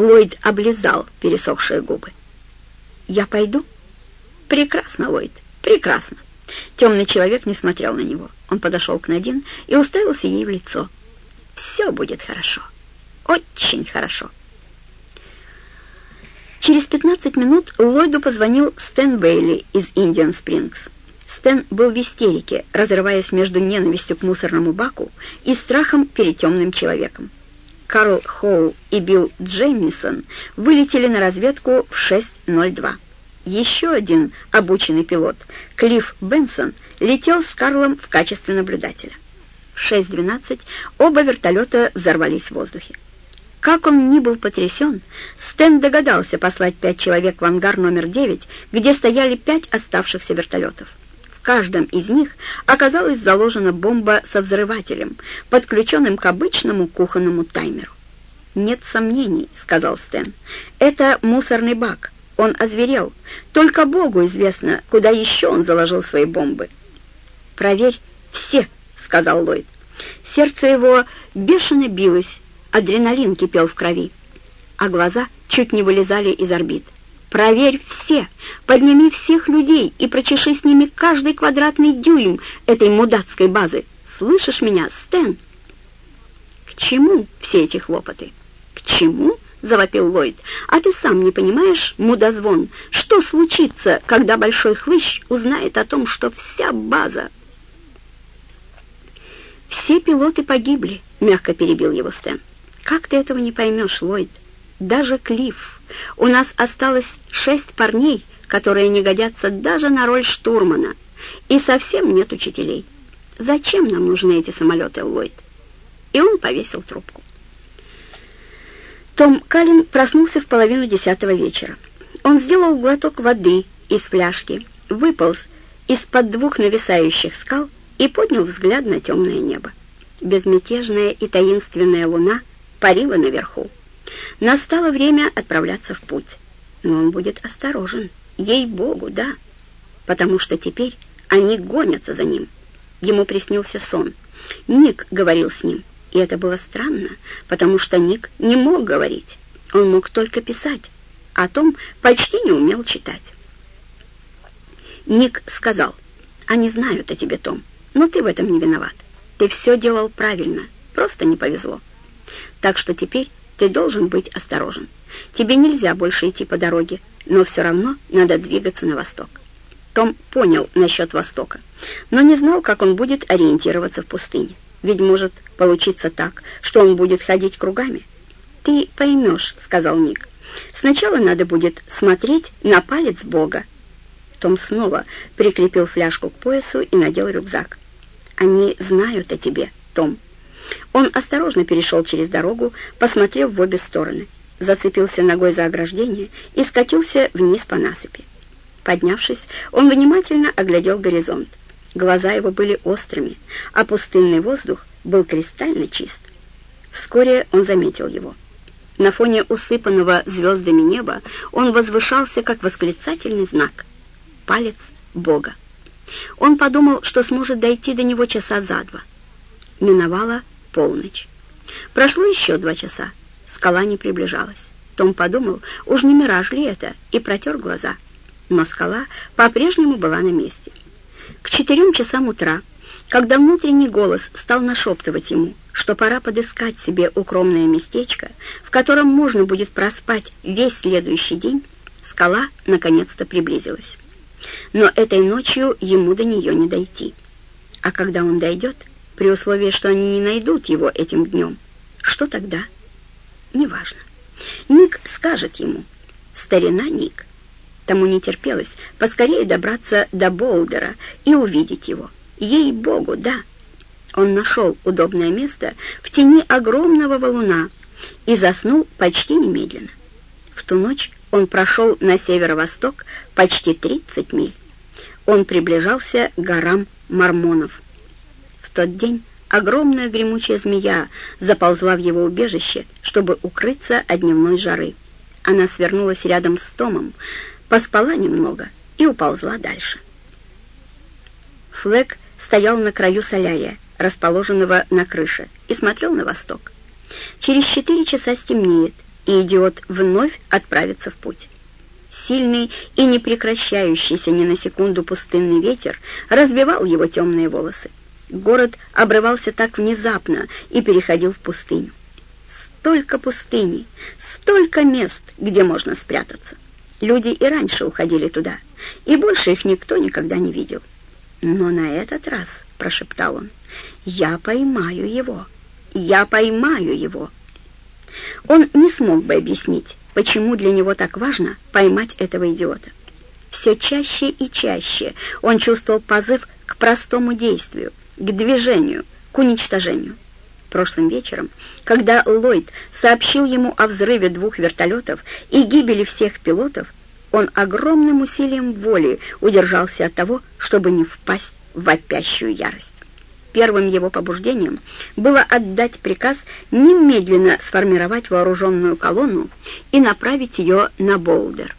Ллойд облизал пересохшие губы. «Я пойду?» «Прекрасно, Ллойд, прекрасно». Темный человек не смотрел на него. Он подошел к Надин и уставился ей в лицо. «Все будет хорошо. Очень хорошо». Через 15 минут Ллойду позвонил Стэн Бейли из Индиан Спрингс. Стэн был в истерике, разрываясь между ненавистью к мусорному баку и страхом перед темным человеком. Карл Хоу и Билл Джеймисон вылетели на разведку в 6.02. Еще один обученный пилот, Клифф Бенсон, летел с Карлом в качестве наблюдателя. В 6.12 оба вертолета взорвались в воздухе. Как он ни был потрясен, Стэн догадался послать пять человек в ангар номер 9, где стояли пять оставшихся вертолетов. Каждом из них оказалась заложена бомба со взрывателем, подключенным к обычному кухонному таймеру. «Нет сомнений», — сказал Стэн. «Это мусорный бак. Он озверел. Только Богу известно, куда еще он заложил свои бомбы». «Проверь все», — сказал Ллойд. Сердце его бешено билось, адреналин кипел в крови, а глаза чуть не вылезали из орбит. Проверь все, подними всех людей и прочеши с ними каждый квадратный дюйм этой мудацкой базы. Слышишь меня, Стэн? К чему все эти хлопоты? К чему? — завопил Ллойд. «А ты сам не понимаешь, мудозвон, что случится, когда Большой Хлыщ узнает о том, что вся база...» «Все пилоты погибли», — мягко перебил его Стэн. «Как ты этого не поймешь, Ллойд? Даже Клифф. У нас осталось шесть парней, которые не годятся даже на роль штурмана, и совсем нет учителей. Зачем нам нужны эти самолеты, Ллойд?» И он повесил трубку. Том Каллен проснулся в половину десятого вечера. Он сделал глоток воды из фляжки, выполз из-под двух нависающих скал и поднял взгляд на темное небо. Безмятежная и таинственная луна парила наверху. Настало время отправляться в путь. Но он будет осторожен. Ей-богу, да. Потому что теперь они гонятся за ним. Ему приснился сон. Ник говорил с ним. И это было странно, потому что Ник не мог говорить. Он мог только писать, а Том почти не умел читать. Ник сказал, «Они знают о тебе, Том, но ты в этом не виноват. Ты все делал правильно, просто не повезло. Так что теперь ты должен быть осторожен. Тебе нельзя больше идти по дороге, но все равно надо двигаться на восток». Том понял насчет востока, но не знал, как он будет ориентироваться в пустыне. Ведь может получиться так, что он будет ходить кругами. «Ты поймешь», — сказал Ник. «Сначала надо будет смотреть на палец Бога». Том снова прикрепил фляжку к поясу и надел рюкзак. «Они знают о тебе, Том». Он осторожно перешел через дорогу, посмотрев в обе стороны, зацепился ногой за ограждение и скатился вниз по насыпи. Поднявшись, он внимательно оглядел горизонт. Глаза его были острыми, а пустынный воздух был кристально чист. Вскоре он заметил его. На фоне усыпанного звездами неба он возвышался, как восклицательный знак. Палец Бога. Он подумал, что сможет дойти до него часа за два. Миновала полночь. Прошло еще два часа. Скала не приближалась. Том подумал, уж не мираж ли это, и протер глаза. Но скала по-прежнему была на месте. К четырем часам утра, когда внутренний голос стал нашептывать ему, что пора подыскать себе укромное местечко, в котором можно будет проспать весь следующий день, скала наконец-то приблизилась. Но этой ночью ему до нее не дойти. А когда он дойдет, при условии, что они не найдут его этим днем, что тогда? Неважно. Ник скажет ему. Старина Ник. Тому не терпелось поскорее добраться до Болдера и увидеть его. Ей-богу, да. Он нашел удобное место в тени огромного валуна и заснул почти немедленно. В ту ночь он прошел на северо-восток почти 30 миль. Он приближался к горам Мормонов. В тот день огромная гремучая змея заползла в его убежище, чтобы укрыться от дневной жары. Она свернулась рядом с Томом, поспала немного и уползла дальше. Флэг стоял на краю солярия, расположенного на крыше, и смотрел на восток. Через четыре часа стемнеет, и идиот вновь отправится в путь. Сильный и не прекращающийся ни на секунду пустынный ветер разбивал его темные волосы. Город обрывался так внезапно и переходил в пустыню. Столько пустыни, столько мест, где можно спрятаться. Люди и раньше уходили туда, и больше их никто никогда не видел. «Но на этот раз», — прошептал он, — «я поймаю его, я поймаю его». Он не смог бы объяснить, почему для него так важно поймать этого идиота. Все чаще и чаще он чувствовал позыв к простому действию, к движению, к уничтожению. Прошлым вечером, когда Ллойд сообщил ему о взрыве двух вертолетов и гибели всех пилотов, он огромным усилием воли удержался от того, чтобы не впасть в вопящую ярость. Первым его побуждением было отдать приказ немедленно сформировать вооруженную колонну и направить ее на Болдер.